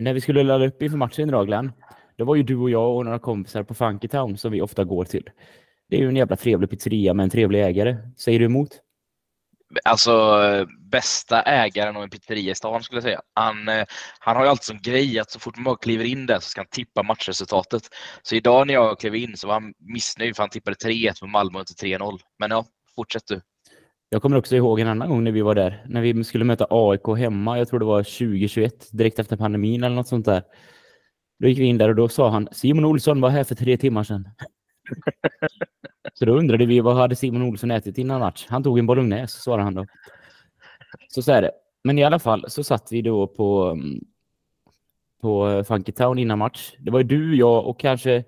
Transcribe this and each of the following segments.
när vi skulle ladda upp inför matchen idag Glenn, då var ju du och jag och några kompisar på Funky Town som vi ofta går till. Det är ju en jävla trevlig pizzeria med en trevlig ägare. Säger du emot? Alltså bästa ägaren av en pizzeria i stan skulle jag säga. Han, eh, han har ju alltid som grej att så fort man kliver in där så ska han tippa matchresultatet. Så idag när jag klev in så var han missnöjd för han tippade 3-1 på Malmö och inte 3-0. Men ja, fortsätt du. Jag kommer också ihåg en annan gång när vi var där. När vi skulle möta AIK hemma. Jag tror det var 2021, direkt efter pandemin eller något sånt där. Då gick vi in där och då sa han Simon Olsson var här för tre timmar sedan. så då undrade vi vad hade Simon Olsson ätit innan match? Han tog en bolognese, svarade han då. Så så är det. Men i alla fall så satt vi då på, mm, på Funky Town innan match. Det var ju du, jag och kanske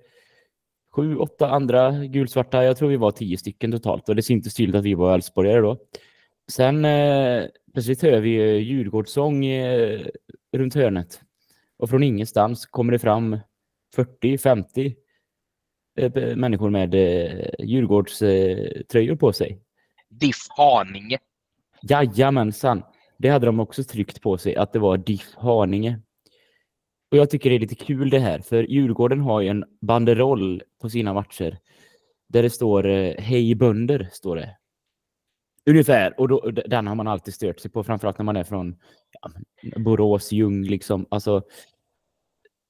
sju, åtta andra gulsvarta. Jag tror vi var tio stycken totalt och det syntes tydligt att vi var Älvsborgare då. Sen eh, plötsligt hör vi eh, Djurgårdssång eh, runt hörnet. Och från ingenstans kommer det fram 40-50 eh, människor med eh, Djurgårdströjor på sig. Diff Haninge. Jajamensan. Det hade de också tryckt på sig, att det var Diff Haninge. Och jag tycker det är lite kul det här, för Djurgården har ju en banderoll på sina matcher där det står eh, Hej bönder, står det. Ungefär, och då, den har man alltid stört sig på, framförallt när man är från ja, Borås, Ljung, liksom. Alltså,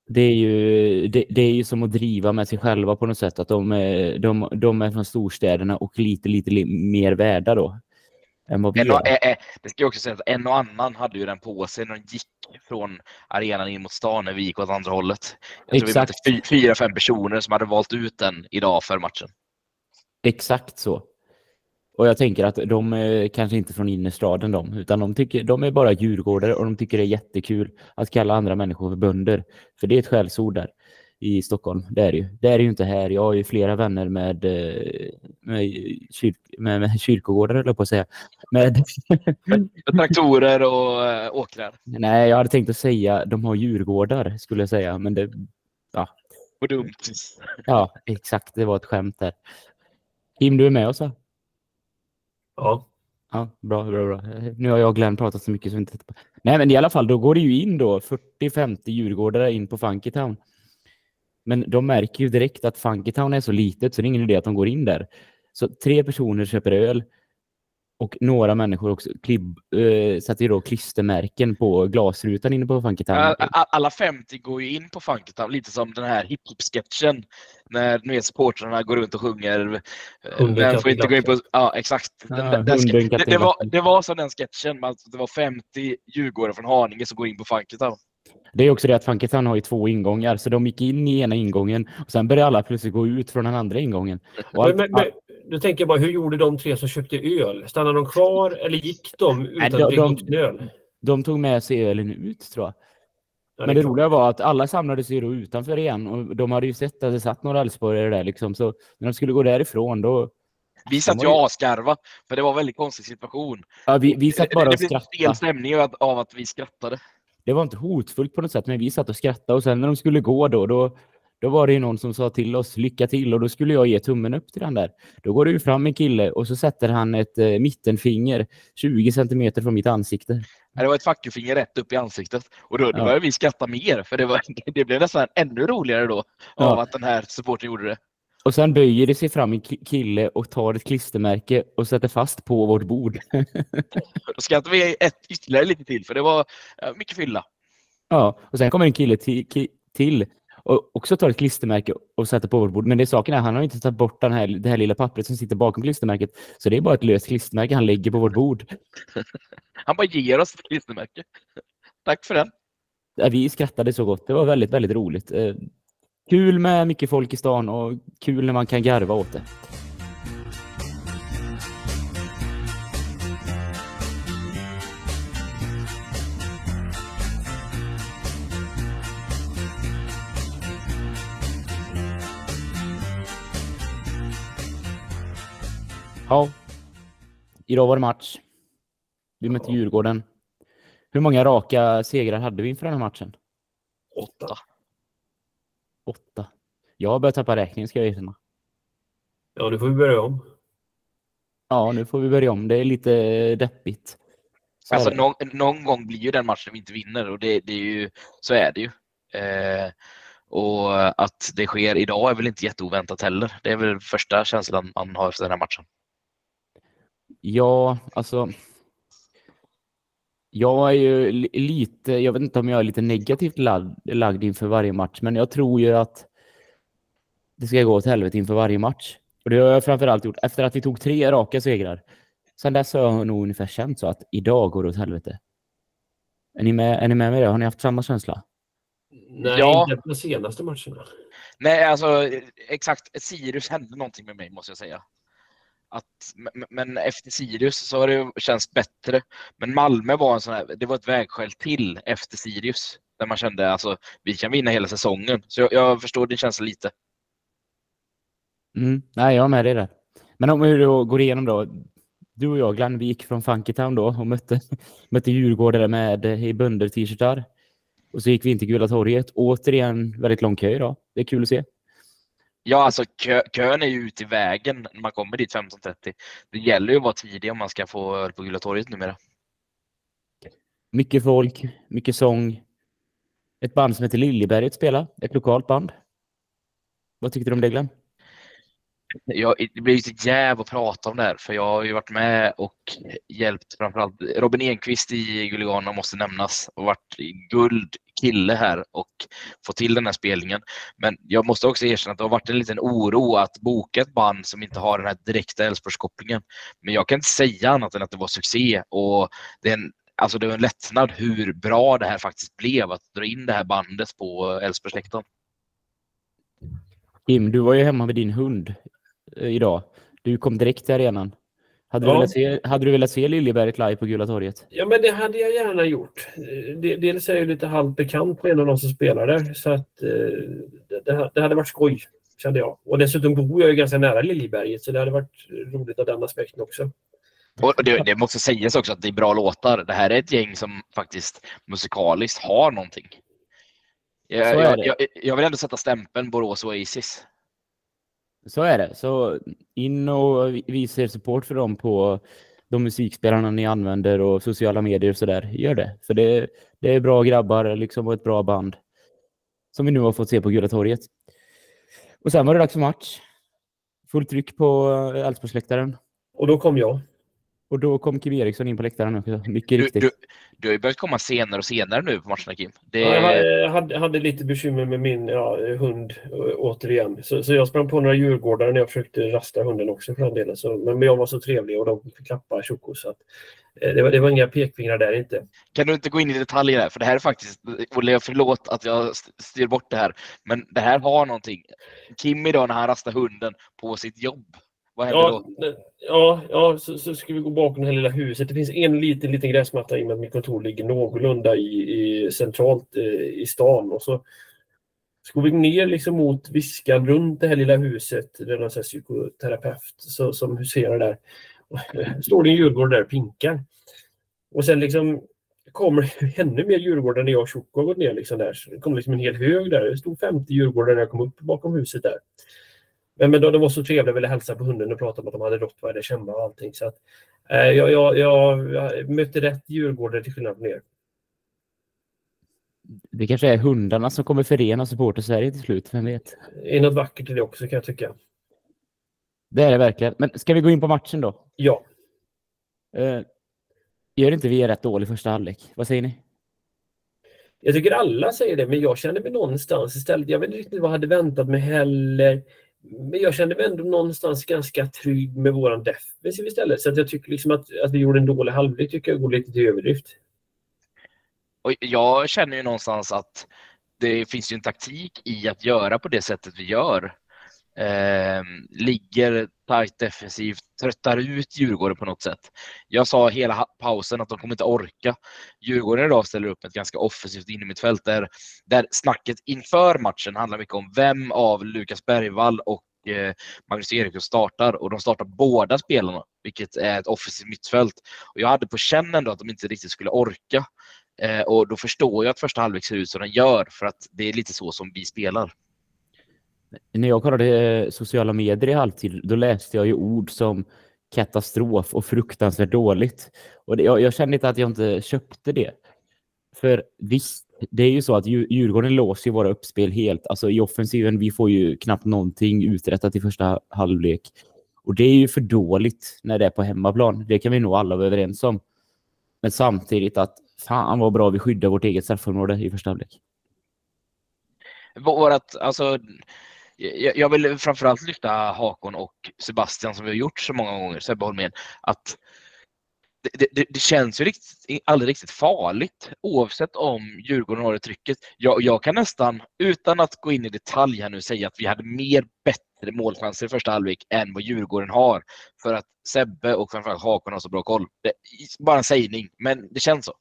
det är, ju, det, det, är ju som att driva med sig själva på något sätt, att de, de, de är från storstäderna och lite, lite mer värda då. Än vad vi en och, är. det ska jag också säga att en och annan hade ju den på sig när de gick från arenan in mot stan när vi gick åt andra hållet. Jag tror Exakt. vi mötte fyra, fem personer som hade valt ut den idag för matchen. Exakt så. Och jag tänker att de är kanske inte från innerstaden de, utan de, tycker, de är bara djurgårdare och de tycker det är jättekul att kalla andra människor för bönder. För det är ett skällsord där i Stockholm. Det är det ju. Det är det ju inte här. Jag har ju flera vänner med, eh, med, kyr, med, med kyrkogårdar, eller på att säga. Med... Traktorer och äh, åkrar. Nej, jag hade tänkt att säga de har djurgårdar, skulle jag säga. Men det... Ja. Och dumt. Ja, exakt. Det var ett skämt där. Kim, du är med oss va? Ja. Ja, bra, bra, bra. Nu har jag och Glenn pratat så mycket så inte... Nej, men i alla fall, då går det ju in då 40-50 djurgårdare in på Funky Town. Men de märker ju direkt att Funkytown är så litet så det är ingen idé att de går in där. Så tre personer köper öl och några människor också klibb, äh, sätter ju då klistermärken på glasrutan inne på Funkytown. Alla 50 går ju in på Funkytown, lite som den här hiphop-sketchen när nu vet, supportrarna går runt och sjunger. Den får inte gå in på... Ja, exakt. Den, ja, den, den det, det, var, det var som den sketchen, att det var 50 djurgårdare från Haninge som går in på Funkytown. Det är också det att Funkytown har ju två ingångar, så de gick in i ena ingången och sen började alla plötsligt gå ut från den andra ingången. Allt, men, men, du tänker bara, hur gjorde de tre som köpte öl? Stannade de kvar eller gick de utan Nej, de, att dricka öl? De tog med sig ölen ut tror jag. Ja, men det, det roliga var att alla samlades ju då utanför igen och de hade ju sett att det satt några Älvsborgare där liksom. Så när de skulle gå därifrån då vi satt ju asgarva, för det var en väldigt konstig situation. Ja, vi, vi satt bara och skrattade. Det blev fel stämning av att vi skrattade det var inte hotfullt på något sätt, men vi satt och skrattade och sen när de skulle gå då, då, då var det ju någon som sa till oss lycka till och då skulle jag ge tummen upp till den där. Då går det ju fram en kille och så sätter han ett eh, mittenfinger 20 centimeter från mitt ansikte. Det var ett fackelfinger rätt upp i ansiktet och då, då ja. började vi skratta mer för det, var, det blev nästan ännu roligare då ja. av att den här supporten gjorde det. Och sen böjer det sig fram en kille och tar ett klistermärke och sätter fast på vårt bord. Då skrattar vi ett, ytterligare lite till, för det var mycket fylla. Ja, och sen kommer en kille till, och också tar ett klistermärke och sätter på vårt bord. Men det är saken är, han har inte tagit bort den här, det här lilla pappret som sitter bakom klistermärket. Så det är bara ett löst klistermärke han lägger på vårt bord. han bara ger oss ett klistermärke. Tack för den. Ja, vi skrattade så gott. Det var väldigt, väldigt roligt. Kul med mycket folk i stan och kul när man kan garva åt det. Ja, idag var det match. Vi mötte Djurgården. Hur många raka segrar hade vi inför den här matchen? Åtta. Åtta. Jag har börjat tappa räkningen ska jag erkänna. Ja, nu får vi börja om. Ja, nu får vi börja om. Det är lite deppigt. alltså, någon, någon, gång blir ju den matchen vi inte vinner och det, det är ju, så är det ju. Eh, och att det sker idag är väl inte jätteoväntat heller. Det är väl första känslan man har efter den här matchen. Ja, alltså. Jag är ju lite, jag vet inte om jag är lite negativt lagd, lagd inför varje match, men jag tror ju att det ska gå åt helvete inför varje match. Och det har jag framförallt gjort efter att vi tog tre raka segrar. Sen dess har jag nog ungefär känt så att idag går det åt helvete. Är ni med, är ni med mig? Har ni haft samma känsla? Nej, ja. inte de senaste matcherna. Nej, alltså exakt. Sirius hände någonting med mig måste jag säga. Att, men efter Sirius så har det känts bättre. Men Malmö var en sån här, det var ett vägskäl till efter Sirius. Där man kände alltså vi kan vinna hela säsongen. Så jag, jag förstår din känsla lite. Mm. Nej, jag är med dig där. Men om vi då går igenom då. Du och jag, Glenn, vi gick från Funkytown då och mötte, mötte djurgårdare med eh, i bönder-t-shirtar. Och så gick vi in till Gula torget. Återigen väldigt lång kö idag. Det är kul att se. Ja, alltså kö, kön är ju ute i vägen när man kommer dit 15.30. Det gäller ju att vara tidig om man ska få öl på Gula torget numera. Mycket folk, mycket sång. Ett band som heter Liljeberget spelar. Ett lokalt band. Vad tyckte du om det, Glenn? jag, det blir lite jäv att prata om det här för jag har ju varit med och hjälpt framförallt Robin Enqvist i Gulliganerna måste nämnas och varit guld kille här och få till den här spelningen. Men jag måste också erkänna att det har varit en liten oro att boka ett band som inte har den här direkta Älvsborgskopplingen. Men jag kan inte säga annat än att det var succé och det är en Alltså det var en lättnad hur bra det här faktiskt blev att dra in det här bandet på Älvsborgssektorn. Kim, du var ju hemma med din hund eh, idag. Du kom direkt till arenan. Hade, ja. du velat se, hade du velat se Liljeberget live på Gula torget? Ja, men det hade jag gärna gjort. Dels är jag lite halvt bekant med en av de som spelar där, så att eh, det, det hade varit skoj, kände jag. Och dessutom bor jag ju ganska nära Liljeberget, så det hade varit roligt av den aspekten också. Och det, det måste sägas också att det är bra låtar. Det här är ett gäng som faktiskt musikaliskt har någonting. Jag, jag, jag, jag vill ändå sätta stämpeln Borås Oasis. Så är det. Så in och visa er support för dem på de musikspelarna ni använder och sociala medier och sådär. Gör det. För det, det är bra grabbar liksom och ett bra band som vi nu har fått se på Gula torget. Och sen var det dags för match. Fullt tryck på Älvsborgsläktaren. Och då kom jag. Och då kom Kim Eriksson in på läktaren också. Mycket du, riktigt. Du, du har ju börjat komma senare och senare nu på matcherna Kim. Det... Ja, jag hade, hade, lite bekymmer med min ja, hund återigen. Så, så jag sprang på några djurgårdar när jag försökte rasta hunden också för den delen. Så, men jag var så trevlig och de fick klappa Tjocko. Så att, eh, det, var, det var inga pekfingrar där inte. Kan du inte gå in i detaljer här? För det här är faktiskt, Olle förlåt att jag styr bort det här. Men det här har någonting. Kim idag när han rastar hunden på sitt jobb. Vad händer ja, då? Ja, ja så, så, ska vi gå bakom det här lilla huset. Det finns en liten, liten gräsmatta i och med att mitt kontor ligger någorlunda i, i centralt eh, i stan. Och så ska vi ner liksom mot viskan runt det här lilla huset. Det är någon psykoterapeut så, som huserar där. Står det en djurgård där och pinkar. Och sen liksom kommer ännu mer djurgårdar när jag och Tjocko har gått ner. Liksom där. Så det kom liksom en hel hög där. Det stod 50 djurgårdar när jag kom upp bakom huset där. Men, de var så trevliga och ville hälsa på hunden och prata om att de hade rottweiler hemma och allting. Så att, eh, jag, jag, jag, jag mötte rätt djurgårdare till skillnad från er. Det kanske är hundarna som kommer förena supporter-Sverige till slut, vem vet? Det är något vackert i det också kan jag tycka. Det är det verkligen. Men ska vi gå in på matchen då? Ja. Uh, gör inte vi rätt dålig första halvlek? Vad säger ni? Jag tycker alla säger det, men jag kände mig någonstans istället. Jag vet inte riktigt vad jag hade väntat mig heller. Men jag kände mig ändå någonstans ganska trygg med våran defensiv istället. Så att jag tycker liksom att, att vi gjorde en dålig halvlek tycker jag går lite till överdrift. Och jag känner ju någonstans att det finns ju en taktik i att göra på det sättet vi gör. Eh, ligger tajt defensivt, tröttar ut Djurgården på något sätt. Jag sa hela pausen att de kommer inte orka. Djurgården idag ställer upp ett ganska offensivt innermittfält där, där snacket inför matchen handlar mycket om vem av Lukas Bergvall och eh, Magnus Eriksson startar och de startar båda spelarna, vilket är ett offensivt mittfält. Och jag hade på känn ändå att de inte riktigt skulle orka. Eh, och då förstår jag att första halvlek ser ut som den gör, för att det är lite så som vi spelar. När jag kollade eh, sociala medier i halvtid, då läste jag ju ord som katastrof och fruktansvärt dåligt. Och det, jag, jag kände inte att jag inte köpte det. För visst, det är ju så att Djurgården låser ju våra uppspel helt. Alltså i offensiven, vi får ju knappt någonting uträttat i första halvlek. Och det är ju för dåligt när det är på hemmaplan. Det kan vi nog alla vara överens om. Men samtidigt att fan vad bra vi skyddar vårt eget straffområde i första halvlek. Vårat, alltså, jag vill framförallt lyfta Hakon och Sebastian som vi har gjort så många gånger, Sebbe Holmén, att det, det, det, känns ju riktigt, aldrig riktigt farligt oavsett om Djurgården har det trycket. Jag, jag, kan nästan, utan att gå in i detalj här nu, säga att vi hade mer bättre målchanser i första halvlek än vad Djurgården har. För att Sebbe och framförallt Hakon har så bra koll. Det, bara en sägning, men det känns så.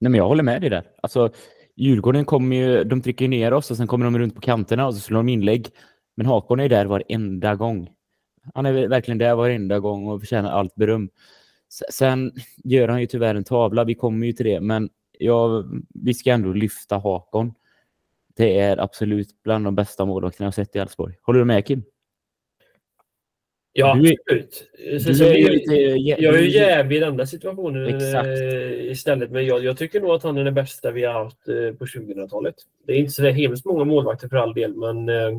Nej, men jag håller med dig där. Alltså, Djurgården kommer ju, de trycker ner oss och sen kommer de runt på kanterna och så slår de inlägg. Men Hakon är där varenda gång. Han är verkligen där varenda gång och förtjänar allt beröm. Sen gör han ju tyvärr en tavla, vi kommer ju till det, men ja, vi ska ändå lyfta Hakon. Det är absolut bland de bästa målvakterna jag sett i Elfsborg. Håller du med Kim? Ja, absolut. Så, så jag, jag, jag är ju jävig i den där situationen Exakt. Eh, istället, men jag, jag, tycker nog att han är den bästa vi har haft eh, på 2000-talet. Det är inte så hemskt många målvakter för all del, men eh,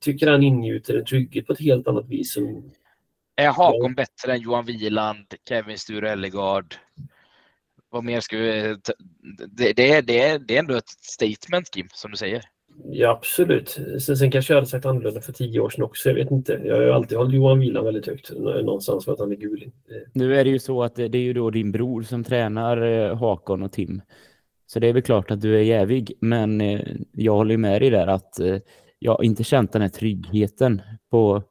tycker han ingjuter en trygghet på ett helt annat vis. Som, är Hakon ja. bättre än Johan Wieland, Kevin Sture Ellegard? Vad mer ska vi... Det, det, det, det är ändå ett statement, Kim, som du säger. Ja, absolut. Sen, sen kanske jag hade sagt annorlunda för tio år sedan också. Jag vet inte. Jag har alltid hållit Johan Wieland väldigt högt någonstans för att han är guling. Eh. Nu är det ju så att det är ju då din bror som tränar eh, Hakon och Tim. Så det är väl klart att du är jävig. Men eh, jag håller med dig där att jag inte känt den här tryggheten på,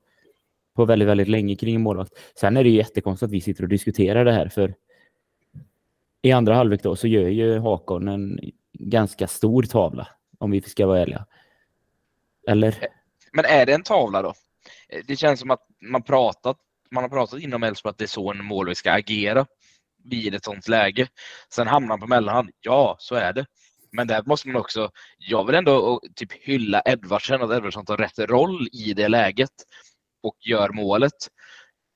på väldigt, väldigt länge kring en målvakt. Sen är det ju jättekonstigt att vi sitter och diskuterar det här för i andra halvlek då så gör ju Hakon en ganska stor tavla om vi ska vara ärliga. Eller? Eh, men är det en tavla då? Eh, det känns som att man pratat man har pratat inom Elfsborg att det är så en målvakt ska agera vid ett sånt läge. Sen hamnar han på mellanhand. Ja, så är det. Men där måste man också, jag vill ändå typ hylla Edvardsen, att Edvardsen tar rätt roll i det läget och gör målet.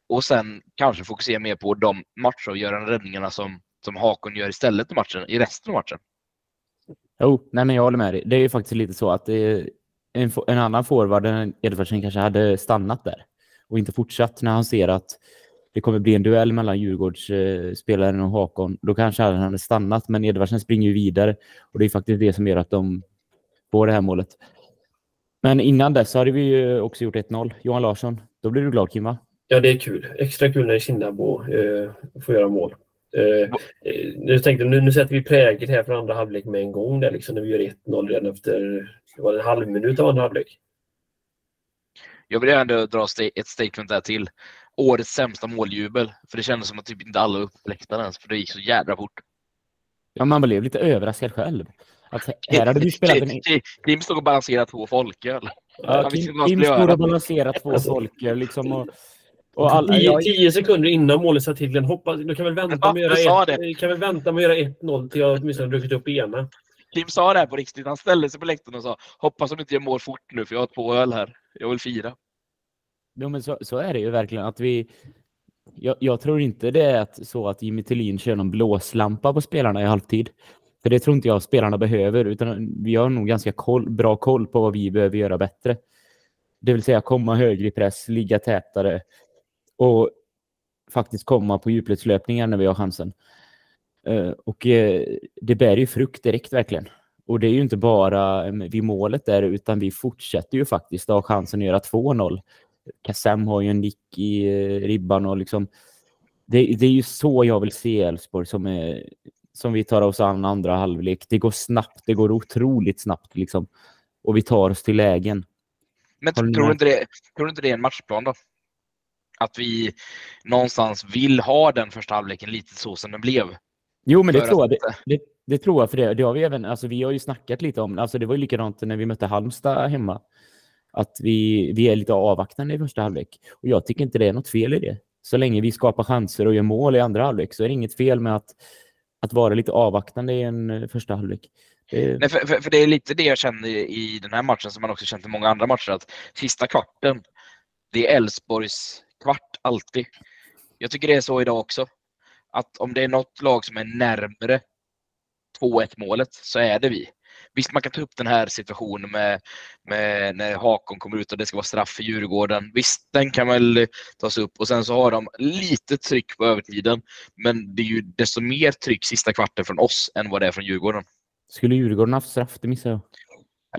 Och sen kanske fokusera mer på de matchavgörande räddningarna som, som Hakon gör istället i matchen, i resten av matchen. Jo, nej men jag håller med dig. Det är ju faktiskt lite så att en, en annan forward än Edvardsen kanske hade stannat där och inte fortsatt när han ser att det kommer bli en duell mellan Djurgårdsspelaren och Hakon. Då kanske han hade stannat, men Edvardsen springer ju vidare och det är faktiskt det som gör att de får det här målet. Men innan dess hade vi ju också gjort 1-0. Johan Larsson, då blir du glad Kim va? Ja, det är kul. Extra kul när Kinnabo eh, får göra mål. Eh, nu tänkte nu, nu sätter vi prägel här för andra halvlek med en gång där liksom, när vi gör 1-0 redan efter det var en halv minut av andra halvlek. Jag vill ändå dra ett statement där till. Årets sämsta måljubel. För det kändes som att typ inte alla var uppe på läktaren ens, för det gick så jädra fort. Ja, man blev lite överraskad själv. Att här hade du spelat en... Kim stod och balanserade två folköl. Ja, Kim, Kim stod och balanserade två folköl liksom. Och och alla, tio, jag... tio sekunder innan målet sa till hoppas, du kan väl vänta med att göra, ett, kan väl vänta med att göra 1-0 till jag åtminstone druckit upp ena. Kim sa det här på riktigt. Han ställde sig på läktaren och sa hoppas de inte gör mål fort nu för jag har två öl här. Jag vill fira. Jo, men så, så är det ju verkligen. att vi jag, jag, tror inte det är att, så att Jimmy Tillin kör någon blåslampa på spelarna i halvtid. För det tror inte jag spelarna behöver, utan vi har nog ganska koll, bra koll på vad vi behöver göra bättre. Det vill säga komma högre i press, ligga tätare, och faktiskt komma på djupledslöpningar när vi har chansen. Uh, och uh, det bär ju frukt direkt verkligen. Och det är ju inte bara um, vid målet där utan vi fortsätter ju faktiskt ha chansen att göra 2-0. Kassem har ju en nick i ribban och liksom det, det, är ju så jag vill se Elfsborg som, är, som vi tar oss an andra halvlek. Det går snabbt, det går otroligt snabbt liksom. Och vi tar oss till lägen. Men tror du, inte det, tror du inte det är en matchplan då? Att vi någonstans vill ha den första halvleken lite så som den blev. Jo, men det tror jag. Det, det, det, tror jag för det. det har vi även. Alltså, vi har ju snackat lite om. Alltså, det var ju likadant när vi mötte Halmstad hemma. Att vi, vi är lite avvaktande i första halvlek. Och jag tycker inte det är något fel i det. Så länge vi skapar chanser och gör mål i andra halvlek så är det inget fel med att, att vara lite avvaktande i en eh, första halvlek. Det... Nej, för, för, för, det är lite det jag känner i den här matchen som man också känt i många andra matcher. Att sista kvarten, det är Elfsborgs kvart alltid. Jag tycker det är så idag också. Att om det är något lag som är närmre 2-1 målet så är det vi. Visst, man kan ta upp den här situationen med, med när Hakon kommer ut och det ska vara straff för Djurgården. Visst, den kan väl tas upp och sen så har de lite tryck på övertiden. Men det är ju desto mer tryck sista kvarten från oss än vad det är från Djurgården. Skulle Djurgården haft straff? Det missade jag.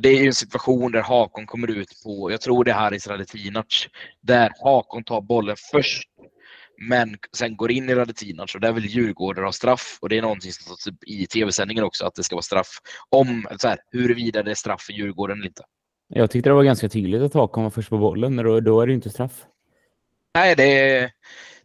Det är ju en situation där Hakon kommer ut på, jag tror det är Haris Radetinac, där Hakon tar bollen först men sen går in i Radetinac och där vill Djurgården ha straff och det är någonting som upp i tv-sändningen också att det ska vara straff om så här, huruvida det är straff för Djurgården eller inte. Jag tyckte det var ganska tydligt att Hakon var först på bollen, men då, då är det inte straff. Nej, det,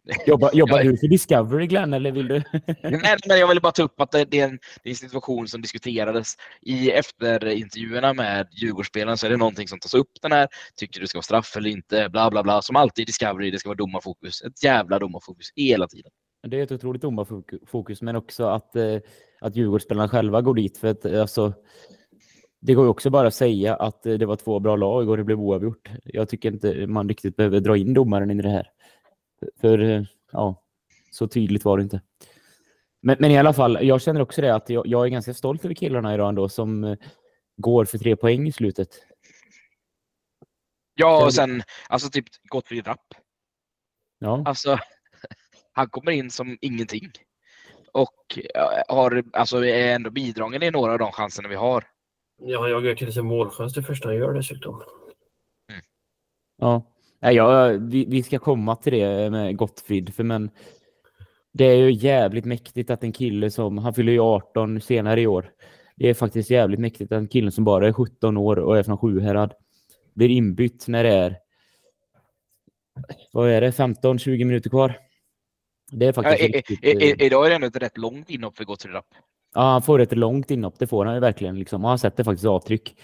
Jobbar, jobbar du för Discovery Glenn eller vill du? Nej, men jag ville bara ta upp att det, det, är en, det är en situation som diskuterades i efterintervjuerna med Djurgårdsspelaren så är det någonting som tas upp den här. Tycker du ska vara straff eller inte? Bla bla bla. Som alltid i Discovery, det ska vara domarfokus. Ett jävla domarfokus hela tiden. Det är ett otroligt domarfokus, men också att, eh, att Djurgårdsspelarna själva går dit. För att, alltså, det går ju också bara att säga att det var två bra lag och det blev oavgjort. Jag tycker inte man riktigt behöver dra in domaren i det här. För eh, ja, så tydligt var det inte. Men, men i alla fall, jag känner också det att jag, jag är ganska stolt över killarna idag ändå som eh, går för tre poäng i slutet. Ja, och sen alltså typ Gottfried Rapp. Ja. Alltså, han kommer in som ingenting. Och har, alltså, är ändå bidragande i några av de chanserna vi har. Ja, han jagar till sig målchans det första han gör dessutom. Mm. Ja. Ja, vi, vi ska komma till det med Gottfrid, för men det är ju jävligt mäktigt att en kille som, han fyller ju 18 senare i år, det är faktiskt jävligt mäktigt att en kille som bara är 17 år och är från Sjuhärad blir inbytt när det är vad är det, 15-20 minuter kvar. Det är faktiskt ja, riktigt, i, i, Idag är det ändå ett rätt långt inhopp för Gottfrid Rapp. Ja, han får ett långt inhopp, det får han ju verkligen. Liksom. Och han sätter faktiskt avtryck.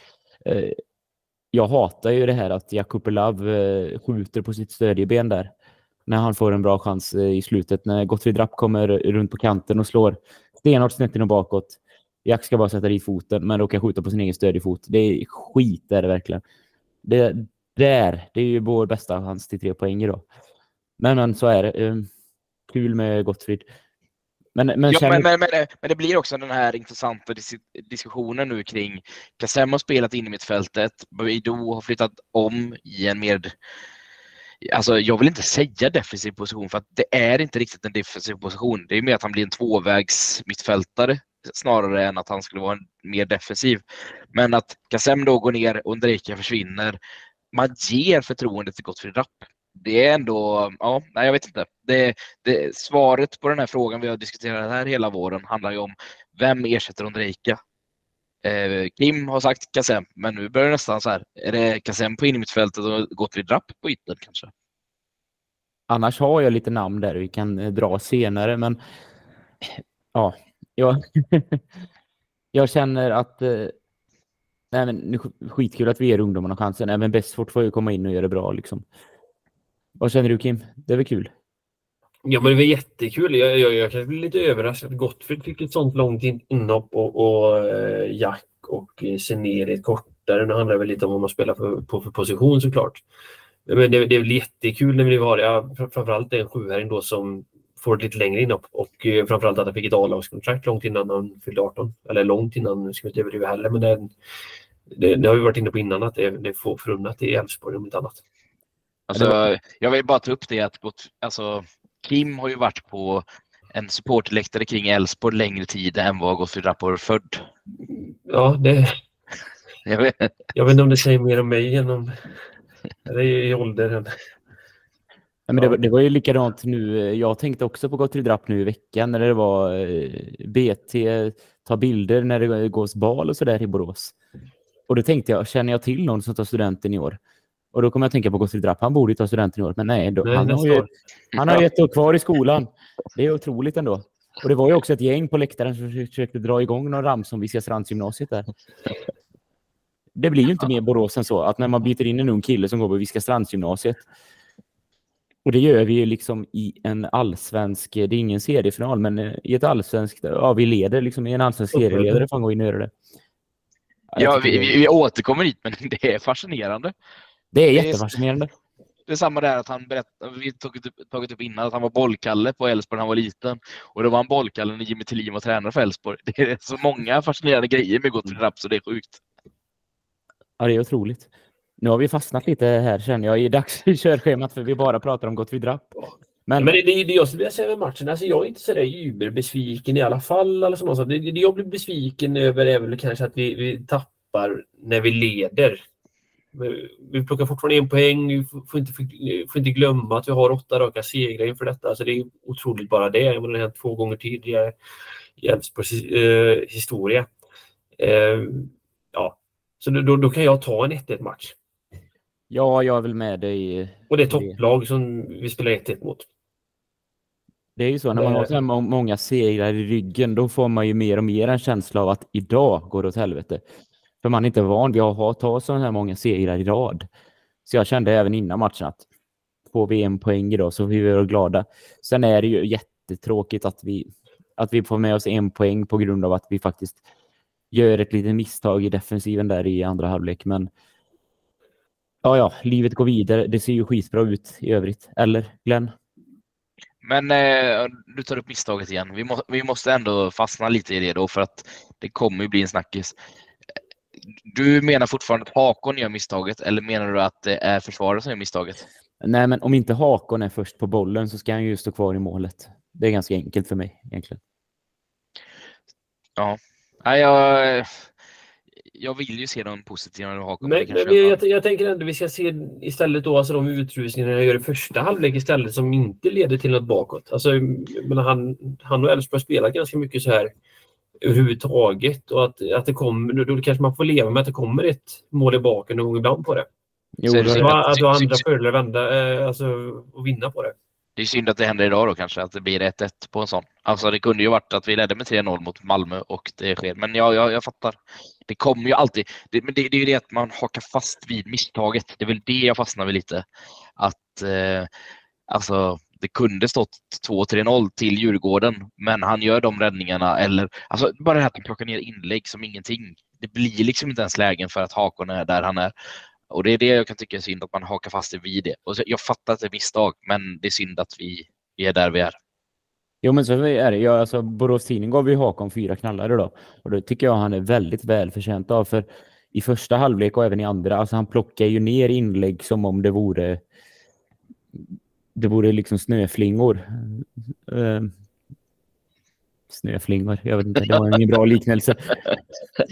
Jag hatar ju det här att Jakub Love eh, skjuter på sitt stödjeben där. När han får en bra chans eh, i slutet. När Gottfried Rapp kommer runt på kanten och slår stenhårt snett in och bakåt. Jack ska bara sätta dit foten men råkar skjuta på sin egen stödjefot. Det är skit är det verkligen. Det där, det är ju vår bästa chans till tre poäng idag. Men, men så är det. Ehm, kul med Gottfrid. Men, men, ja, känner... men, men, men, det blir också den här intressanta dis diskussionen nu kring Kassem har spelat in i mittfältet, Baidoo har flyttat om i en mer Alltså, jag vill inte säga defensiv position för att det är inte riktigt en defensiv position. Det är mer att han blir en tvåvägs mittfältare snarare än att han skulle vara en mer defensiv. Men att Kassem då går ner och Ndrejka försvinner. Man ger förtroende till Gottfried Rapp det är ändå, ja, nej, jag vet inte. Det, det, svaret på den här frågan vi har diskuterat här hela våren handlar ju om vem ersätter Ondrejka? Eh, Kim har sagt Kassem, men nu börjar det nästan så här. Är det Kassem på innermittfältet och Gottfrid Rapp på yttern kanske? Annars har jag lite namn där vi kan eh, dra senare, men ja, jag, jag känner att eh, nej, men, skitkul att vi ger ungdomarna chansen. Även Bessfort får ju komma in och göra det bra. Liksom. Vad känner du Kim? Det är väl kul? Ja, men det var jättekul. Jag, jag, jag kanske blev lite överraskad att Gottfrid fick ett sånt långt inhopp och, och eh, Jack och eh, Seneri kortare. Nu handlar det väl lite om vad man spelar på, på för position såklart. Men det, det är väl jättekul när vi har, ja, framförallt en sjuhäring då som får ett lite längre inhopp och eh, framförallt att han fick ett A-lagskontrakt långt innan han fyllde 18. Eller långt innan, nu ska vi inte överdriva heller, men det, det, det, har vi varit inne på innan att det, det är få förunnat i Elfsborg om inte annat. Alltså, jag vill bara ta upp det att alltså, Kim har ju varit på en supporterläktare kring Elfsborg längre tid än vad Gottfried Rapp har född. Ja, det... Jag vet. jag vet inte om det säger mer om mig än om... Eller i åldern. Ja, men det, det, var ju likadant nu. Jag tänkte också på Gottfried Rapp nu i veckan när det var eh, BT ta bilder när det gås bal och sådär i Borås. Och då tänkte jag, känner jag till någon som tar studenten i år? Och då kommer jag att tänka på Gottfried Rapp. Han borde ju ta studenten i år, men nej. Då, nej han, har ju, han har ett år kvar i skolan. Det är otroligt ändå. Och det var ju också ett gäng på läktaren som försökte dra igång någon rams om Viskastrandsgymnasiet där. Det blir ju inte mer Borås än så att när man byter in en ung kille som går på Viskastrandsgymnasiet och det gör vi ju liksom i en allsvensk, det är ingen seriefinal, men i ett allsvenskt, ja vi leder liksom i en allsvensk serieledare får han gå in och göra det. Ja, vi, vi, vi återkommer hit, men det är fascinerande. Det är jättefascinerande. det är samma där att han berättade, vi tagit upp, tagit upp innan, att han var bollkalle på Elfsborg när han var liten. Och då var han bollkalle när Jimmy Tillin var tränare för Elfsborg. Det är så många fascinerande grejer med Gottfried Rapp så det är sjukt. Ja, det är otroligt. Nu har vi fastnat lite här känner jag i dagskörschemat för vi bara pratar om Gottfried Rapp. Men, men det, det, det jag skulle vilja säga med matchen, alltså jag är inte sådär überbesviken i alla fall. Eller som det, det jag blir besviken över är väl kanske att vi, vi tappar när vi leder. Vi plockar fortfarande en poäng. Vi får inte, får inte glömma att vi har åtta raka segrar inför detta. Alltså det är otroligt bara det. Jag menar, det har hänt två gånger tidigare i Elfsborgs eh, historia. Eh, ja, så då, då kan jag ta en 1-1 match. Ja, jag är väl med dig. Och det är topplag som vi spelar 1-1 mot. Det är ju så, när man har så många segrar i ryggen, då får man ju mer och mer en känsla av att idag går det åt helvete. För man är inte van vid att ta så här många segrar i rad. Så jag kände även innan matchen att får vi en poäng idag så vi vara glada. Sen är det ju jättetråkigt att vi, att vi får med oss en poäng på grund av att vi faktiskt gör ett litet misstag i defensiven där i andra halvlek. Men ja, ja, livet går vidare. Det ser ju skitbra ut i övrigt. Eller Glenn? Men eh, du tar upp misstaget igen. Vi, må, vi måste ändå fastna lite i det då för att det kommer ju bli en snackis. Du menar fortfarande att Hakon gör misstaget eller menar du att det är försvarare som gör misstaget? Nej, men om inte Hakon är först på bollen så ska han ju stå kvar i målet. Det är ganska enkelt för mig egentligen. Ja, Nej, jag, jag vill ju se de positiva Hakon. Men, men jag, jag, tänker ändå vi ska se istället då alltså de utrustningarna jag gör i första halvlek istället som inte leder till något bakåt. Alltså, men han, han och Elfsborg spelar ganska mycket så här överhuvudtaget och att, att det kommer, då kanske man får leva med att det kommer ett mål i baken någon gång ibland på det. Jo, så, så att du har andra fördelar att vända, eh, alltså och vinna på det. Det är synd att det händer idag då kanske, att det blir 1-1 på en sån. Alltså det kunde ju varit att vi ledde med 3-0 mot Malmö och det sker. Men ja, jag, jag fattar. Det kommer ju alltid. Det, men det, det är ju det att man hakar fast vid misstaget. Det är väl det jag fastnar vid lite. Att eh, alltså det kunde stått 2-3-0 till Djurgården, men han gör de räddningarna. Eller, alltså, bara det här att han plockar ner inlägg som ingenting. Det blir liksom inte ens lägen för att Hakon är där han är. Och det är det jag kan tycka är synd, att man hakar fast sig vid det. Och så, jag fattar att det är misstag, men det är synd att vi, vi är där vi är. Jo, men så är det. Jag, alltså, Borås Tidning gav ju Hakon fyra knallar idag. Och det tycker jag han är väldigt välförtjänt av. För i första halvlek och även i andra, alltså han plockar ju ner inlägg som om det vore det vore liksom snöflingor. Uh, snöflingor, jag vet inte, det var ingen bra liknelse.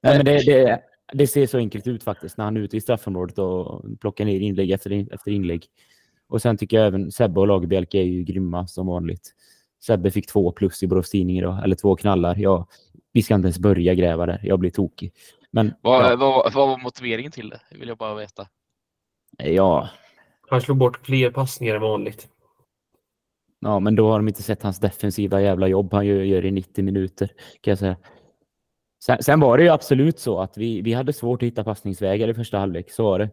Nej, men det, det, det, ser så enkelt ut faktiskt när han är ute i straffområdet och plockar ner inlägg efter, efter inlägg. Och sen tycker jag även Sebbe och Lagerbielke är ju grymma som vanligt. Sebbe fick två plus i Borås Tidning idag, eller två knallar. Jag, vi ska inte ens börja gräva där, jag blir tokig. Men, vad, ja. vad, vad var motiveringen till det? Det vill jag bara veta. Ja, han slog bort fler passningar än vanligt. Ja, men då har de inte sett hans defensiva jävla jobb han gör, gör i 90 minuter, kan jag säga. Sen, sen, var det ju absolut så att vi, vi hade svårt att hitta passningsvägar i första halvlek, så var det.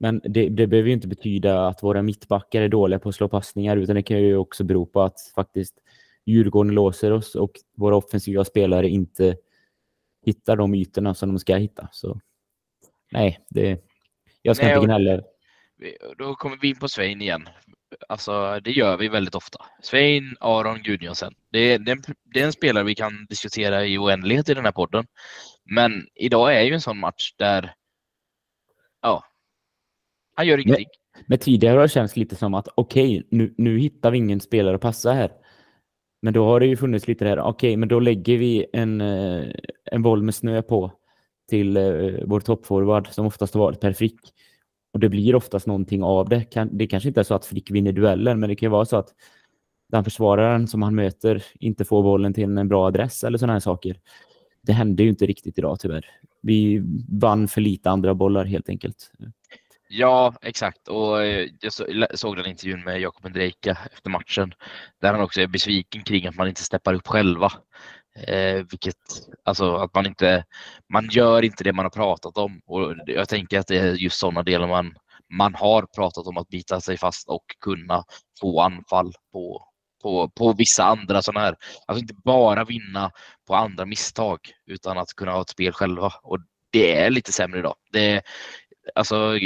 Men det, det behöver ju inte betyda att våra mittbackar är dåliga på att slå passningar, utan det kan ju också bero på att faktiskt Djurgården låser oss och våra offensiva spelare inte hittar de ytorna som de ska hitta. Så nej, det, jag ska nej, inte gnälla då kommer vi in på Svein igen. Alltså, det gör vi väldigt ofta. Svein, Aron, Gudjonsen. Det, det, det är en spelare vi kan diskutera i oändlighet i den här podden. Men idag är ju en sån match där, ja, han gör ingenting. Men, men tidigare har det känts lite som att okej, okay, nu, nu hittar vi ingen spelare att passa här. Men då har det ju funnits lite där, okej, okay, men då lägger vi en, eh, en boll med snö på till eh, vår toppforward som oftast har varit Per Frick. Och det blir oftast någonting av det. Det kanske inte är så att Frick vinner duellen, men det kan ju vara så att den försvararen som han möter inte får bollen till en bra adress eller sådana här saker. Det hände ju inte riktigt idag tyvärr. Vi vann för lite andra bollar helt enkelt. Ja, exakt. Och eh, jag såg den intervjun med Jakob Endrejka efter matchen där han också är besviken kring att man inte steppar upp själva. Eh, vilket, alltså att man inte, man gör inte det man har pratat om. Och jag tänker att det är just sådana delar man, man har pratat om att bita sig fast och kunna få anfall på, på, på vissa andra sådana här, alltså inte bara vinna på andra misstag utan att kunna ha ett spel själva. Och det är lite sämre idag. Det, alltså,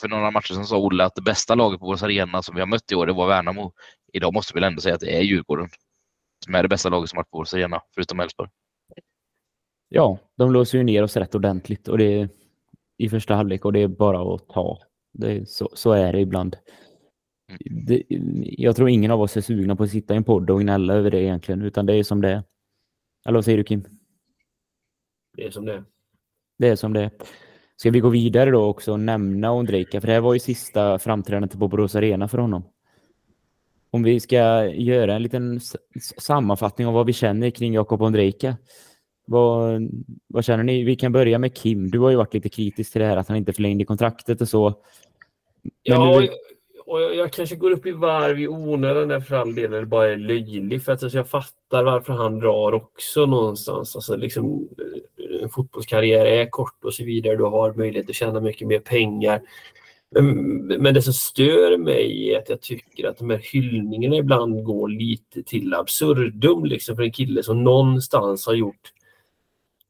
för några matcher sedan sa Olle att det bästa laget på vår arena som vi har mött i år, det var Värnamo. Idag måste vi väl ändå säga att det är Djurgården som är det bästa laget som varit på vår arena, förutom Elfsborg. Ja, de låser ju ner oss rätt ordentligt och det är i första halvlek och det är bara att ta. Det, så, så är det ibland. Mm. Det, jag tror ingen av oss är sugna på att sitta i en podd och gnälla över det egentligen, utan det är som det är. Eller vad säger du Kim? Det är som det är. Det är som det är. Ska vi gå vidare då också och nämna Ondrejka? För det här var ju sista framträdandet på Borås Arena för honom. Om vi ska göra en liten sammanfattning av vad vi känner kring Jakob Ondrejka. Vad, vad känner ni? Vi kan börja med Kim. Du har ju varit lite kritisk till det här att han inte förlängde kontraktet och så. Men ja, nu... och jag, jag, kanske går upp i varv i onödan där för all del, eller bara är löjlig. För att alltså, jag fattar varför han drar också någonstans. Alltså, liksom, en fotbollskarriär är kort och så vidare. Du har möjlighet att tjäna mycket mer pengar. Men, men det som stör mig är att jag tycker att de här hyllningarna ibland går lite till absurdum liksom för en kille som någonstans har gjort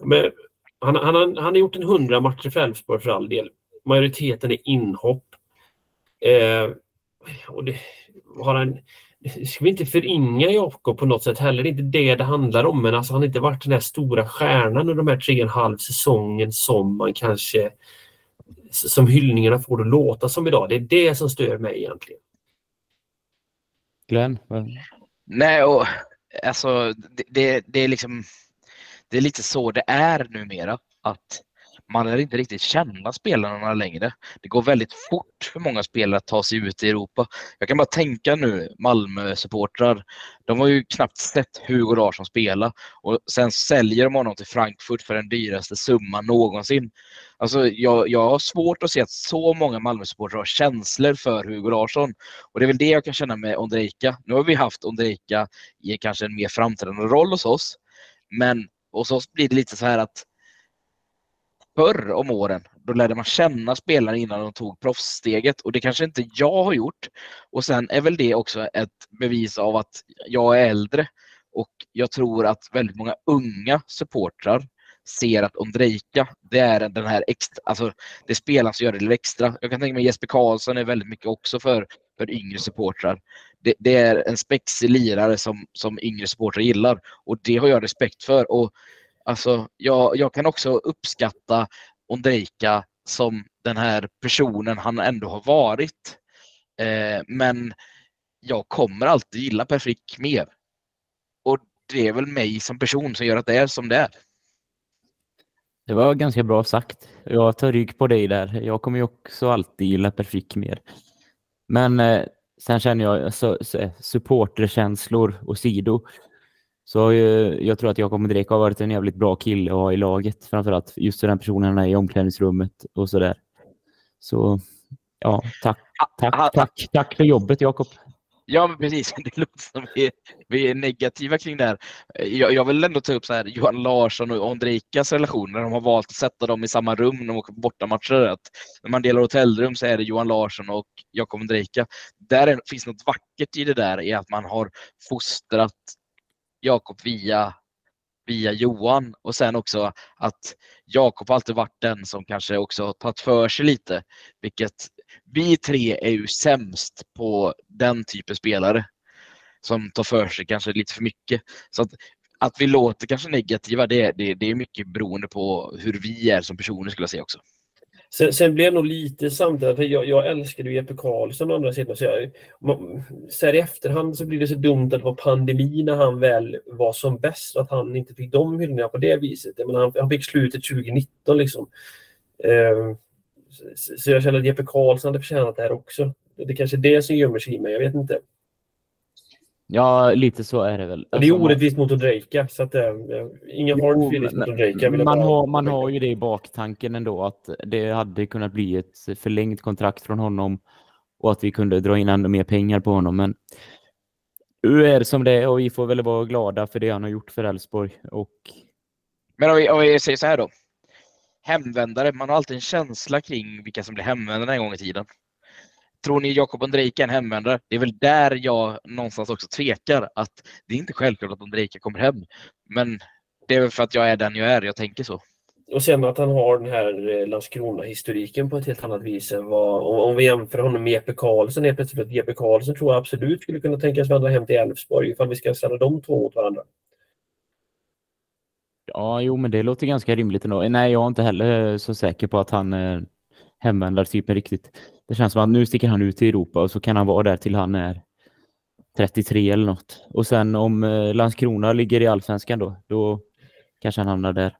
men han, han, han, han har gjort en hundra matcher för Elfsborg för all del. Majoriteten är inhopp. Eh, och det, har han, ska vi inte förringa Jakob på något sätt heller. Det är inte det det handlar om. Men alltså, han har inte varit den här stora stjärnan under de här tre och en halv säsongen som man kanske som hyllningarna får det låta som idag. Det är det som stör mig egentligen. Glenn? Nej, och alltså det, det, det är liksom det är lite så det är numera. Att man lär inte riktigt känna spelarna längre. Det går väldigt fort för många spelare att ta sig ut i Europa. Jag kan bara tänka nu, Malmö-supportrar. De har ju knappt sett Hugo Larsson spela och sen säljer de honom till Frankfurt för den dyraste summan någonsin. Alltså, jag, jag har svårt att se att så många Malmö-supportrar har känslor för Hugo Larsson. Och det är väl det jag kan känna med Ondrejka. Nu har vi haft Ondrejka i kanske en mer framträdande roll hos oss. Men hos oss blir det lite så här att förr om åren, då lärde man känna spelare innan de tog proffssteget och det kanske inte jag har gjort. Och sen är väl det också ett bevis av att jag är äldre och jag tror att väldigt många unga supportrar ser att Ondrejka, det är den här extra, alltså det spelaren som gör det lite extra. Jag kan tänka mig Jesper Karlsson är väldigt mycket också för, för yngre supportrar. Det, det, är en spexig lirare som, som yngre supportrar gillar och det har jag respekt för. Och alltså, jag, jag kan också uppskatta Ondrejka som den här personen han ändå har varit. Eh, men jag kommer alltid gilla Per Frick mer. Och det är väl mig som person som gör att det är som det är. Det var ganska bra sagt. Jag tar rygg på dig där. Jag kommer ju också alltid gilla Per Frick mer. Men eh, sen känner jag så, så, supporterkänslor och sido. Så eh, jag tror att Jakob Modrek har varit en jävligt bra kille att ha i laget. Framförallt just den personen han är i omklädningsrummet och sådär. Så ja, tack, tack, tack, tack för jobbet Jakob. Ja, precis. Det låter som vi, vi är negativa kring det här. Jag, jag vill ändå ta upp så här, Johan Larsson och Ondrejkas relation, när de har valt att sätta dem i samma rum när de åker på bortamatcher. Att när man delar hotellrum så är det Johan Larsson och Jakob Ondrejka. Där är, finns något vackert i det där, i att man har fostrat Jakob via via Johan och sen också att Jakob alltid varit den som kanske också tagit för sig lite, vilket vi tre är ju sämst på den typen spelare som tar för sig kanske lite för mycket. Så att, att vi låter kanske negativa, det, det, det är mycket beroende på hur vi är som personer skulle jag säga också. Sen, sen blev jag nog lite samtidigt, för jag, jag älskade Jeppe Karlsson å andra sidan. Så, jag, så här i efterhand så blir det så dumt att det var pandemi när han väl var som bäst, att han inte fick de hyllningarna på det viset. Men han, han fick slutet 2019 liksom. Eh, så, så jag känner att Jeppe Karlsson hade förtjänat det här också. Det är kanske är det som gömmer sig i mig, jag vet inte. Ja, lite så är det väl. det är alltså, orättvist mot Ondrejka, så att, äh, inga hard feelings mot Ondrejka. Man, har, man har ju det i baktanken ändå, att det hade kunnat bli ett förlängt kontrakt från honom och att vi kunde dra in ännu mer pengar på honom. Men nu är det som det är och vi får väl vara glada för det han har gjort för Elfsborg. Och... Men om vi, om vi säger så här då. Hemvändare, man har alltid en känsla kring vilka som blir hemvändare en gång i tiden. Tror ni Jakob Ondrejka är en hemvändare? Det är väl där jag någonstans också tvekar. Att det är inte självklart att Ondrejka kommer hem. Men det är väl för att jag är den jag är. Jag tänker så. och sen att han har den här eh, Landskrona-historiken på ett helt annat vis än vad, om, vi jämför honom med Jeppe Karlsson helt plötsligt. Jeppe Karlsson tror jag absolut skulle kunna tänkas vandra hem till Elfsborg ifall vi ska ställa de två mot varandra. Ja, jo, men det låter ganska rimligt ändå. Nej, jag är inte heller så säker på att han är hemvändartypen riktigt. Det känns som att nu sticker han ut i Europa och så kan han vara där till han är 33 eller något. Och sen om eh, Landskrona ligger i allsvenskan då, då kanske han hamnar där.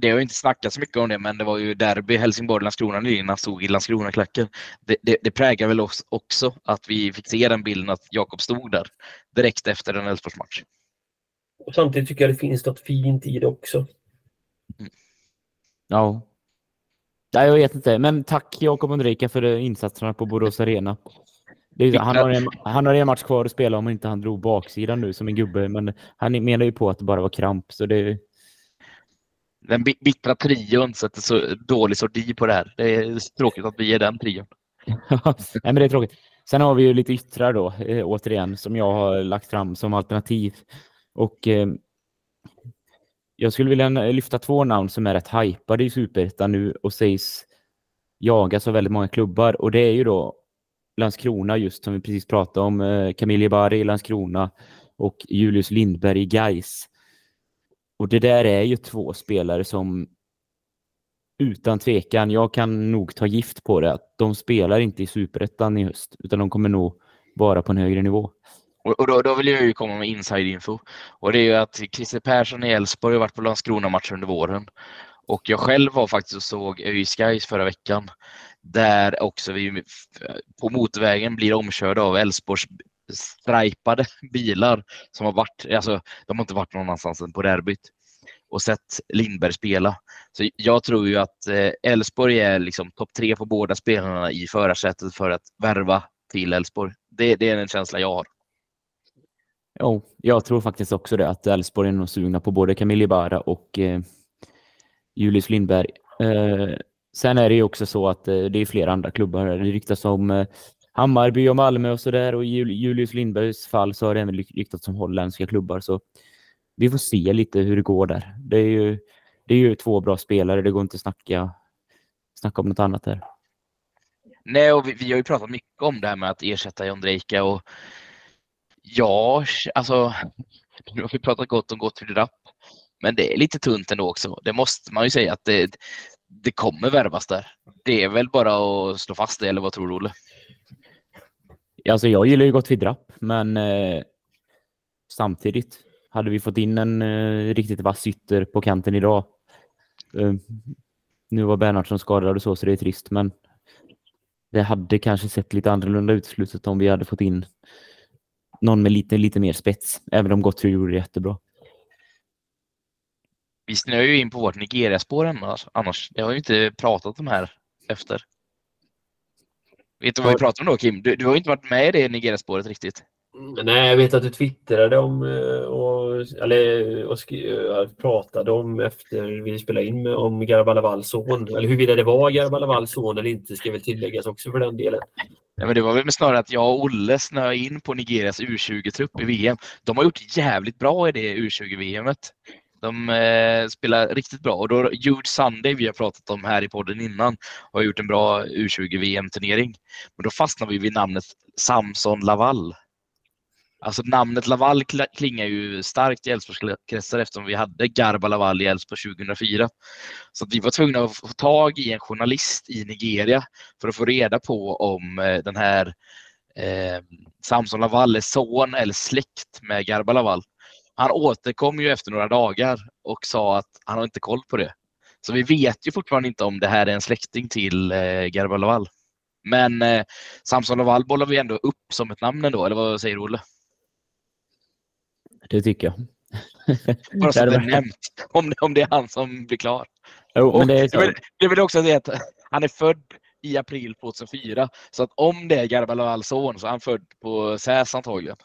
Det har inte snackats så mycket om det, men det var ju derby Helsingborg-Landskrona nyligen han stod i Landskrona-klacken. Det, det, det, präglar väl oss också att vi fick se den bilden att Jakob stod där direkt efter en Elfsborgsmatch. Och samtidigt tycker jag det finns något fint i det också. Mm. Ja. Nej, jag vet inte. Men tack Jakob Ulrika för insatserna på Borås Arena. Är, han, har en, han har en match kvar att spela om inte han drog baksidan nu som en gubbe. Men han menar ju på att det bara var kramp. Så det... Den bittra trion sätter så dålig sorti på det här. Det är tråkigt att vi är den trion. Nej, men det är tråkigt. Sen har vi ju lite yttrar då, eh, återigen, som jag har lagt fram som alternativ. Och eh, jag skulle vilja lyfta två namn som är rätt hypade i Superettan nu och sägs jagas av väldigt många klubbar. Och det är ju då Landskrona just som vi precis pratade om. Eh, Camille Bari i Landskrona och Julius Lindberg i Geis. Och det där är ju två spelare som utan tvekan, jag kan nog ta gift på det, att de spelar inte i Superettan i höst, utan de kommer nog vara på en högre nivå. Och, då, då, vill jag ju komma med inside-info. Och det är ju att Christer Persson i Elfsborg har varit på Landskrona-match under våren. Och jag själv var faktiskt och såg ÖIS Guys förra veckan. Där också vi på motorvägen blir omkörda av Elfsborgs strajpade bilar som har varit, alltså de har inte varit någon annanstans än på derbyt och sett Lindberg spela. Så jag tror ju att eh, Elfsborg är liksom topp tre på båda spelarna i förarsätet för att värva till Elfsborg. Det, det är den känsla jag har. Ja, jag tror faktiskt också det, att Elfsborg är nog sugna på både Camille Bara och eh, Julius Lindberg. Eh, sen är det ju också så att eh, det är flera andra klubbar. Det ryktas om eh, Hammarby och Malmö och så där och i Julius Lindbergs fall så har det även ryktats om holländska klubbar. Så vi får se lite hur det går där. Det är ju, det är ju två bra spelare. Det går inte att snacka, snacka om något annat där. Nej, och vi, vi har ju pratat mycket om det här med att ersätta John Drejka och Ja, alltså nu har vi pratat gott om Gottfrid Rapp, men det är lite tunt ändå också. Det måste man ju säga att det, det kommer värvas där. Det är väl bara att slå fast det, eller vad tror du, Olle? Alltså, jag gillar ju Gottfrid Rapp, men eh, samtidigt hade vi fått in en eh, riktigt vass ytter på kanten idag. Eh, nu var Bernhardsson skadad och så, så det är trist, men det hade kanske sett lite annorlunda ut i slutet om vi hade fått in någon med lite, lite mer spets, även om Gottfried gjorde det jättebra. Vi snöar ju in på vårt Nigeria-spår annars. annars. Jag har ju inte pratat om här efter. Vet du vad vi pratar om då Kim? Du, du har ju inte varit med i det Nigeria-spåret riktigt. Nej, jag vet att du twittrade om eh, och, eller, och eh, pratade om efter vi spelade in med, om Garbalavals son. Eller huruvida det var Garbalavals son eller inte ska väl tilläggas också för den delen. Nej, men det var väl snarare att jag och Olle snöade in på Nigerias U20-trupp i VM. De har gjort jävligt bra i det U20-VMet. De eh, spelar riktigt bra och då Jude Sunday vi har pratat om här i podden innan har gjort en bra U20-VM-turnering. Men då fastnar vi vid namnet Samson Laval. Alltså namnet Laval klingar ju starkt i Elfsborgskretsar eftersom vi hade Garba Laval i Elfsborg 2004. Så vi var tvungna att få tag i en journalist i Nigeria för att få reda på om eh, den här eh, Samson Laval är son eller släkt med Garba Laval. Han återkom ju efter några dagar och sa att han har inte koll på det. Så vi vet ju fortfarande inte om det här är en släkting till eh, Garba Laval. Men eh, Samson Laval bollar vi ändå upp som ett namn ändå, eller vad säger Olle? Det tycker jag. Bara så att det är nämnt, om, om det är han som blir klar. Jo, men det, är så. det vill också säga att han är född i april 2004. Så att om det är Garbalavals son så är han född på SÄS antagligen.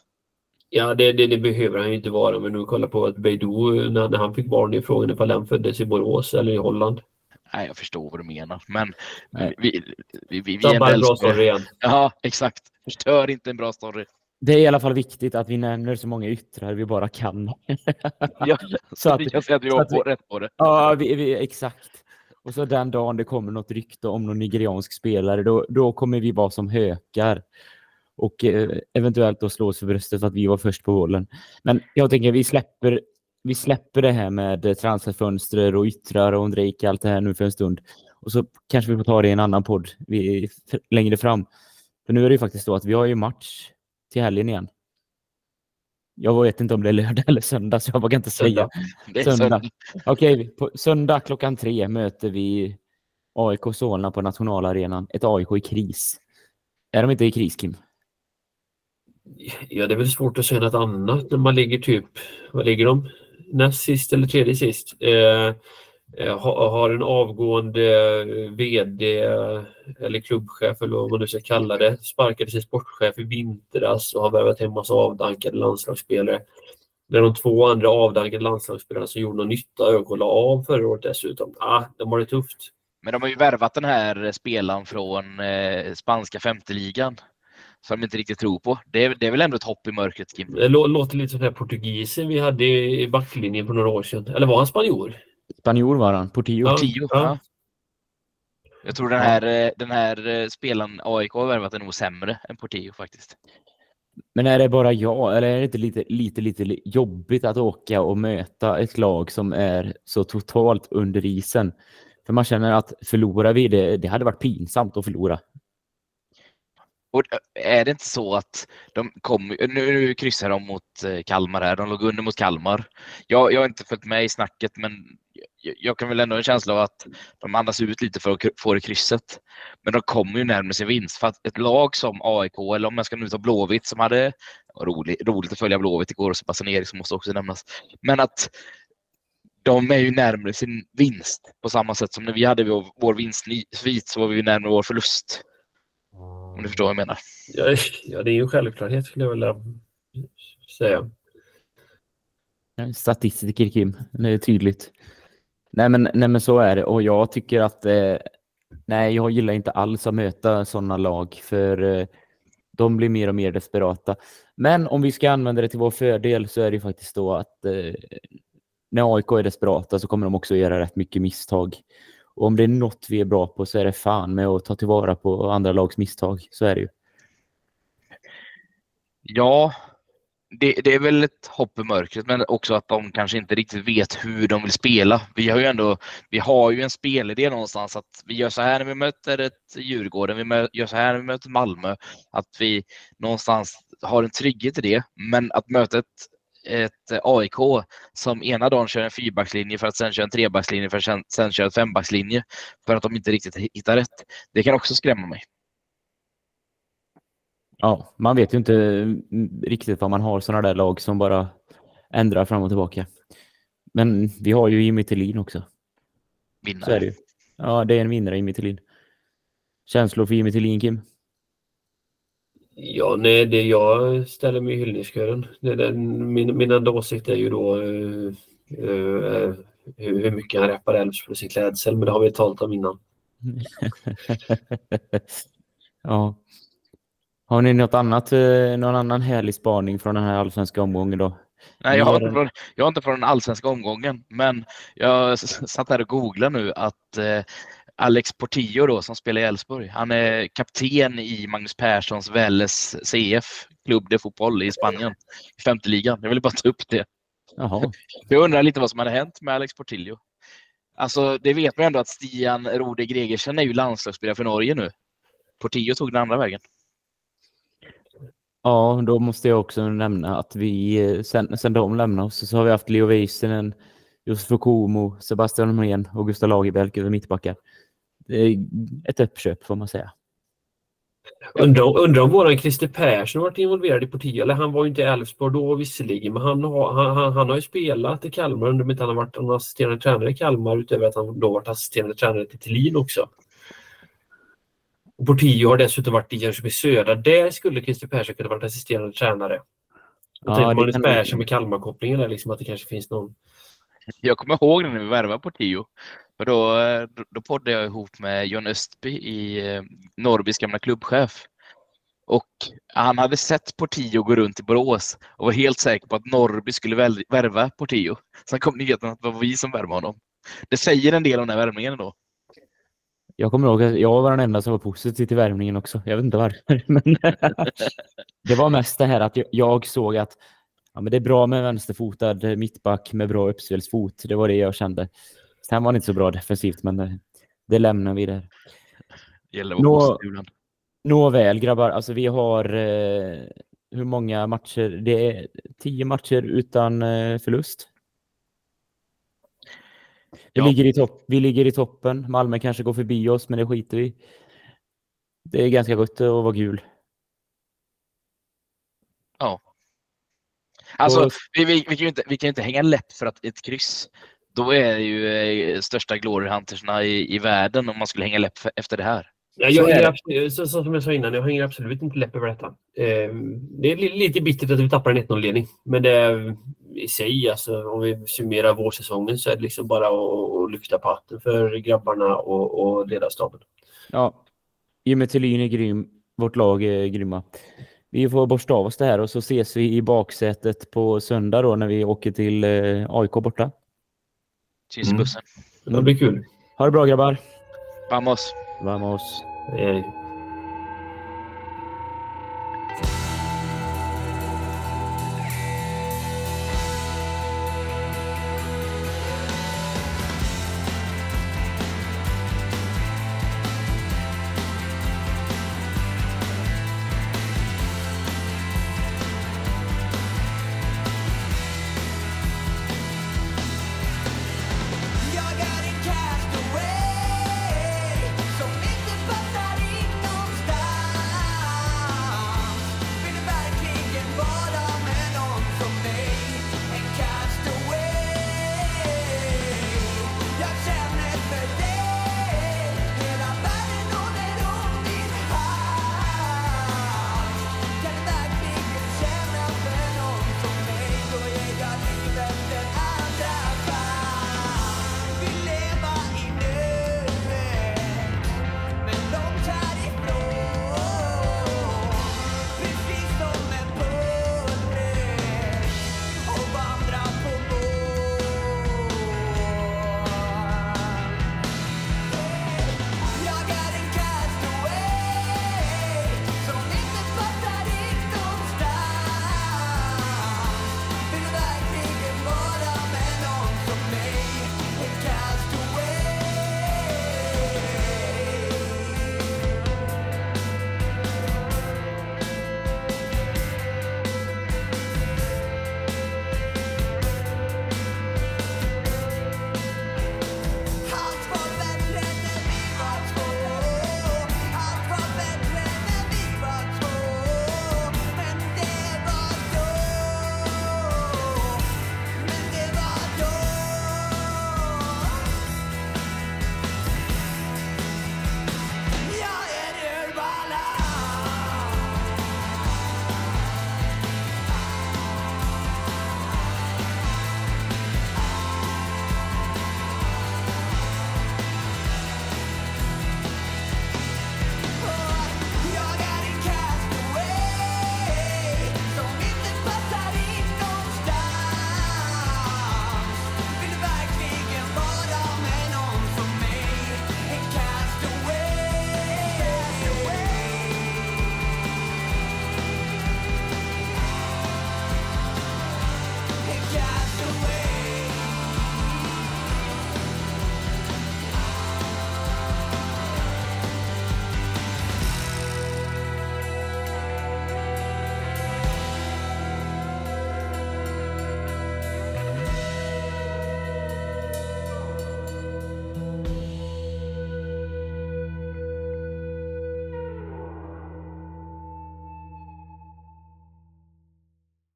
Ja, det, det, det, behöver han ju inte vara. Men nu kolla på att Beidou, när, när han fick barn i frågan ifall han föddes i Borås eller i Holland. Nej, jag förstår vad du menar. Men vi, vi, vi, vi, vi är en bra story igen. Ja, exakt. Förstör inte en bra story. Det är i alla fall viktigt att vi nämner så många yttrar vi bara kan. Ja, så att, vi kan säga att vi var på, rätt på det. ja, vi, vi, exakt. Och så den dagen det kommer något rykte om någon nigeriansk spelare, då, då kommer vi vara som hökar. Och eh, eventuellt då slå oss för bröstet att vi var först på bollen. Men jag tänker vi släpper, vi släpper det här med transferfönster och yttrar och Drake allt det här nu för en stund. Och så kanske vi får ta det i en annan podd vi, längre fram. För nu är det ju faktiskt så att vi har ju match till helgen igen. Jag vet inte om det är lördag eller söndag, så jag vågar inte säga. Söndag. Söndag. Okej, på söndag klockan tre möter vi AIK Solna på nationalarenan. Ett AIK i kris. Är de inte i kris, Kim? Ja, det är väl svårt att säga något annat när man ligger typ, vad ligger de? Näst sist eller tredje sist? Eh, har en avgående eh, VD eh, eller klubbchef eller vad man nu ska kalla det, sparkade sin sportchef i vintras och har värvat hem massa avdankade landslagsspelare. Det är de två andra avdankade landslagsspelarna som gjorde någon nytta och kollade av förra året dessutom. Ah, de har det tufft. Men de har ju värvat den här spelaren från eh, spanska femteligan. Som de inte riktigt tror på. Det är, det är väl ändå ett hopp i mörkret, Kim? Det lå- låter lite som den här portugisen vi hade i backlinjen för några år sedan. Eller var han spanjor? Spanjor var han, Portillo. Ja. Tio. Ja. Jag tror den här, eh, den här eh, spelaren AIK har värvat är nog sämre än Portillo faktiskt. Men är det bara jag, eller är det inte lite, lite, lite jobbigt att åka och möta ett lag som är så totalt under isen? För man känner att förlorar vi det, det hade varit pinsamt att förlora. Och eh, är det inte så att de kom, nu, nu kryssar de mot eh, Kalmar här, de låg under mot Kalmar. Jag, jag har inte följt med i snacket men jag, jag kan väl ändå ha en känsla av att de andas ut lite för att få det krysset. Men de kommer ju närmare sin vinst för att ett lag som AIK, eller om jag ska nu ta Blåvitt som hade roligt, roligt att följa Blåvitt igår och Sebastian Eriksson måste också nämnas. Men att de är ju närmare sin vinst på samma sätt som när vi hade vår, vår vinstsvit så var vi närmare vår förlust. Om du förstår vad jag menar. Ja, ja, det är ju en självklarhet skulle jag vilja säga. Statistiker Kim, det är tydligt. Nej men, nej men så är det och jag tycker att eh, nej jag gillar inte alls att möta sådana lag för eh, de blir mer och mer desperata. Men om vi ska använda det till vår fördel så är det ju faktiskt då att eh, när AIK är desperata så kommer de också göra rätt mycket misstag. Och om det är något vi är bra på så är det fan med att ta tillvara på andra lags misstag. Så är det ju. Ja, det, det är väl ett hopp i mörkret, men också att de kanske inte riktigt vet hur de vill spela. Vi har ju ändå, vi har ju en spelidé någonstans att vi gör så här när vi möter ett Djurgården, vi mö, gör så här när vi möter Malmö. Att vi någonstans har en trygghet i det, men att möta ett ett AIK som ena dagen kör en fyrbackslinje för att sen köra en trebackslinje för att sen, sen köra en fembackslinje för att de inte riktigt hittar rätt. Det kan också skrämma mig. Ja, man vet ju inte mm, riktigt vad man har sådana där lag som bara ändrar fram och tillbaka. Men vi har ju Jimmy Tillin också. Vinnare. Så är det ju. Ja, det är en vinnare Jimmy Tillin. Känslor för Jimmy Tillin, Kim? Ja, nej, det jag ställer mig i hyllningskören. Det är den, min, min enda åsikt är ju då uh, uh, hur, hur mycket han rappar Elfsborg för sin klädsel, men det har vi talat om innan. ja. Har ni något annat, eh, någon annan härlig spaning från den här allsvenska omgången då? Nej, jag har, inte från, jag har inte från den allsvenska omgången, men jag satt här och googlade nu att eh, Alex Portillo då, som spelar i Elfsborg, han är kapten i Magnus Perssons Vélez CF, Club de Fotboll i Spanien, i femte ligan. Jag ville bara ta upp det. Jaha. Jag undrar lite vad som hade hänt med Alex Portillo. Alltså, det vet man ändå att Stian Rode Gregersen är ju landslagsspelare för Norge nu. Portillo tog den andra vägen. Ja, då måste jag också nämna att vi, eh, sen, sen de lämnade oss, så har vi haft Leo Väisänen, Josef Okumo, Sebastian Holmén och Gustav Lagerbielke över mittbackar. Det är ett uppköp får man säga. Undrar, undrar om våran Christer Persson varit involverad i Portillo, eller han var ju inte i Elfsborg då visserligen, men han har, han, han, han har ju spelat i Kalmar, undrar om inte han har varit har assisterande tränare i Kalmar utöver att han då varit assisterande tränare till Thelin också. Och Portillo har dessutom varit i Jönköping Södra. Där skulle Christer Persson kunna varit assisterande tränare. Jag Ja, tänker kan- Persson med Kalmarkopplingen där, liksom att det kanske finns någon. Jag kommer ihåg när vi värvade Portillo. För då, eh, då, poddade jag ihop med John Östby i eh, Norrbys gamla klubbchef. Och han hade sett Portillo gå runt i Borås och var helt säker på att Norrby skulle väl- värva Portillo. Sen kom nyheten att det var vi som värvade honom. Det säger en del om den här värvningen då. Jag kommer ihåg att jag var den enda som var positiv till värvningen också. Jag vet inte varför. Men det var mest det här att jag- jag såg att ja, men det är bra med vänsterfotad mittback med bra uppspelsfot. Det var det jag kände. Sen var det inte så bra defensivt, men det, det lämnar vi där. Gäller Nå-. Nåväl grabbar, alltså vi har eh, hur många matcher? Det är tio matcher utan eh, förlust. Vi, Ja. ligger i topp, vi ligger i toppen. Malmö kanske går förbi oss, men det skiter vi. Det är ganska gott att vara gul. Alltså, Och- vi, vi, vi, kan ju inte, vi kan ju inte hänga läpp för att ett kryss. Då är det ju eh, största glory huntersna i, i världen om man skulle hänga läpp efter det här. Ja, jag hänger det. absolut, så, så, som jag sa innan, jag hänger absolut inte läpp över detta. Eh, det är li, lite bittert att vi tappar en 1-0-ledning. Men det är i sig, alltså, om vi summerar vårsäsongen så är det liksom bara att, att lyfta på hatten för grabbarna och, och ledarstaben. Ja, Jimmy Thelin är grym. Vårt lag är grymma. Vi får borsta av oss det här och så ses vi i baksätet på söndag då när vi åker till eh, AIK borta. I Mm. bussen. Det blir kul. Ha det bra grabbar. Vamos! Vamos. Eh,